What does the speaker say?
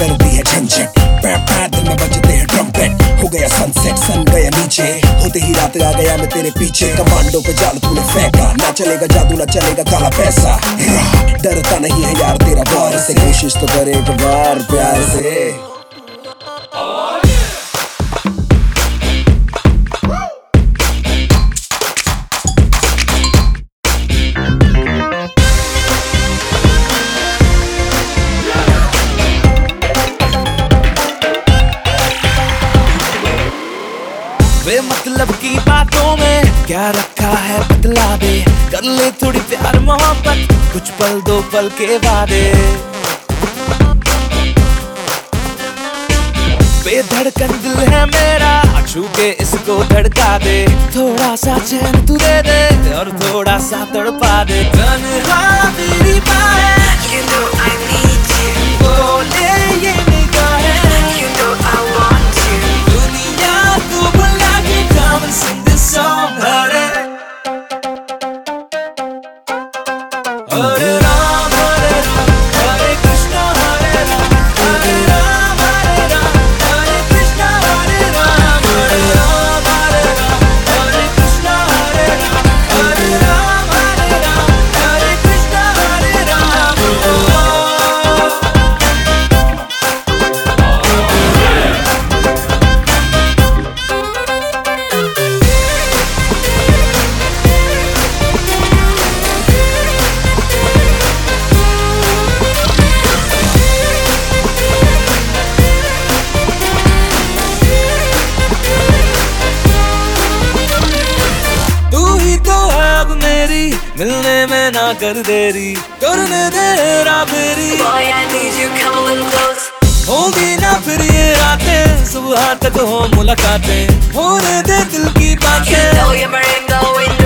जाने कैसी कर दी है झंझट दिल में बजते हैं ट्रम्पेट हो गया सनसेट सन गया नीचे। होते ही रात आ गया मैं तेरे पीछे। कमांडो पे जाल तूने फेंका। ना चलेगा जादू, ना चलेगा काला पैसा। डरता नहीं है यार तेरा बार से। कोशिश तो करे एक बार प्यार से। वे मतलब की बातों में क्या रखा है बतला दे कर ले थोड़ी प्यार मोहब्बत, कुछ पल दो पल के वादे। बेधड़कन दिल है मेरा छू के इसको धड़का दे। थोड़ा सा चैन तू दे दे और थोड़ा सा तड़पा दे। तन्हा But मिलने में ना कर देरी करने दे रा मेरी Boy, I need you. Come a little close. होगी ना फिर ये रातें सुबह तक हो मुलाकातें होने दे दिल की बातें